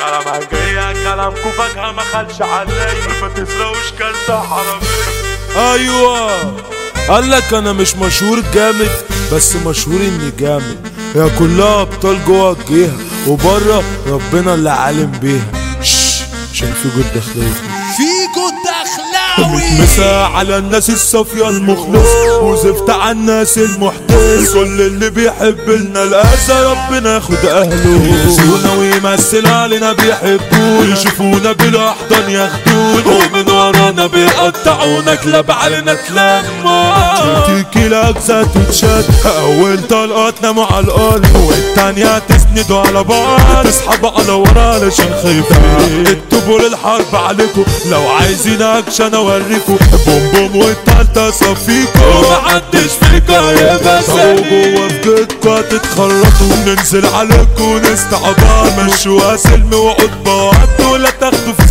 كلام جاية كلامكوا فجأة ما خدش عليا ما تسرقوش كارتة حرامية أيوه. قال لك أنا مش مشهور جامد بس مشهور إني جامد. هي كلها أبطال جوه الجهة وبره ربنا اللي عالم بيها. شش عشان في جود داخليه الدخلاوي مسا على الناس الصافية المخلص وزفت على الناس المحتس كل اللي بيحب لنا الأذى ربنا ياخد أهله. يأذونا ويمثل علينا بيحبونا. يشوفونا بالأحضان ياخدونا. ومن ورانا بيقطعونا. كلاب علينا تلمع تيجي الأجزاء تتشد. أول طلقاتنا مع الأرض. والتانية تسندوا على بعض. تسحب على ورا علشان خايفين. الطبول الحرب عليكم. لو عايزين اكشن أوريكم. بوم بوم والتالتة صفيكم محدش فيكم هيبقى سليم. جوه في جيتكم هتتخرطوا. ننزل عليكم نستعبط مشوا سلم وعود بعض ولا تاخدوا في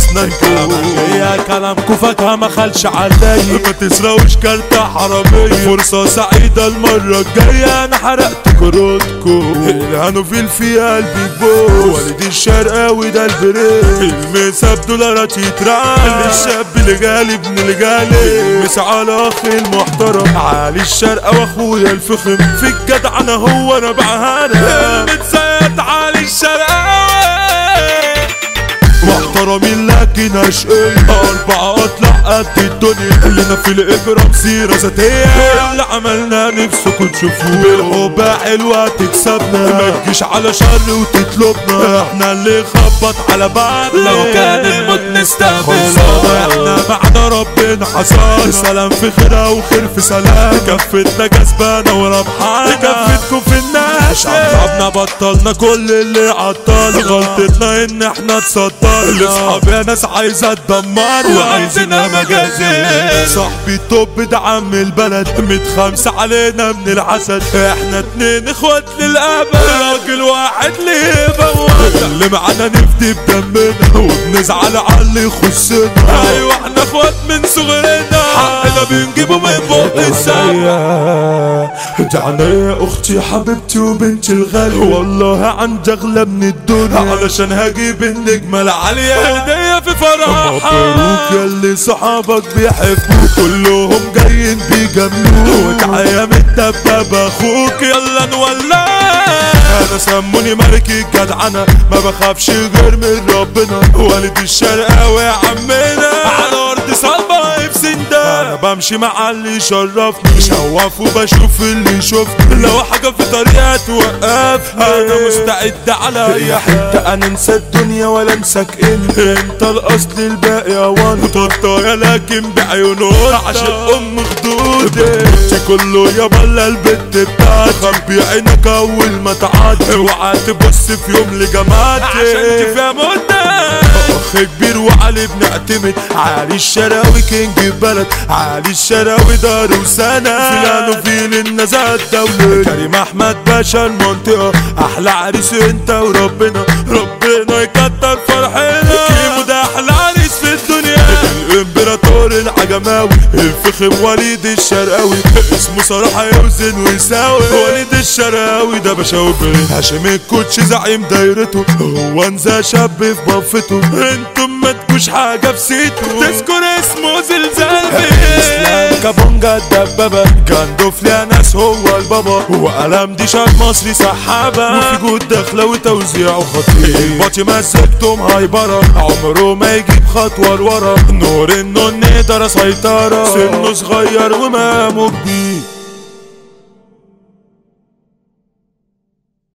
كلامكم فاكهة ما خلش عليا ما تسرقوش كارتة حرامية. فرصة سعيدة المرة الجاية. أنا حرقت كروتكم الهانو في قلبي بوس والدي الشرقاوي ده البريك المسا بدولارات يترعى الشاب اللي جالي ابن اللي جالي مس على أخي المحترم. علي الشرقة وأخويا الفخم. في الجدع أنا هو انا بعهانا لكن اشقية أربعة أطلع قد الدنيا كلنا في الإجرام سيرة ذاتية اللي عملنا نفسكم تشوفوه بالحب حلوة تكسبنا ما تجيش على شر وتطلبنا. إحنا اللي خبط على بعض لو كان الموت نستاهل إحنا بعد ربنا حصل سلام في خير وخير في سلام. كفتنا كسبانة وربحانة. كفتكم في الناس. شعبنا بطلنا كل اللي عطل غلطتنا إن إحنا تصدر لاصحاب يا ناس عايزة تدمر وعايزينها مجازي صاحبي توب ده عم البلد متخمسة علينا من العسل. إحنا اتنين إخوات للأبد. راجل واحد ليه اللي معانا نفدي بدمنا وبنزعل على اللي يخصنا. أيوه إحنا إخوات من صغرنا. حقنا بنجيبه من فوق السما. دعنا يا أختي حبيبتي وبنتي الغالية والله عندي اغلى من الدنيا. علشان هجيب النجمة العالية. هدية في فرحها مبروك ياللي صحابك بيحبوك. كلهم جايين بيجاملوك وتعيا من الدبابة أخوك. يلا نولع. أنا سموني ملك الجدعنة ما بخافش غير من ربنا. والد الشرقاوي عمنا. على ارض أنا بمشي مع اللي يشرفني شواف وبشوف اللي يشوفني لو حاجة في طريقة توقف أنا مستعد على أي حتة أنا انسى الدنيا ولا امسك إنت. إنت الأصل الباقي يا وان. طرطايا لكن بعيونه عشان أم خدودي كله يا بلا البت بتاعتي خبي عينك أول ما تعدي اوعى تبص في يوم لجماعتي. عشان تفهم اخ كبير وعلي بنعتمد. علي الشراوي كينج البلد علي الشراوي دار وسنة فلان فين النزاهة الدولة كريم أحمد باشا المنطقة. أحلى عريس انت وربنا. ربنا يكتر فرحنا. العجماوي الفخم وليد الشرقاوي. اسمه صراحة يوزن ويساوي. وليد الشرقاوي ده بشاوي هاشم الكوتش زعيم دايرته. هو انزا شاب في بفته أنتم ما تكوش حاجة في سيته تذكر اسمه زلزال. كابونجا الدبابة جندوف ليا ناس هو البابا. وقلم دي شاد مصري سحابة وفي جود داخلة وتوزيعه خطير الباطي مسكتهم هايبرة عمره ما يجيب خطوة لورا. نور النون نقدر سيطرة. سنه صغير ومامه كبير.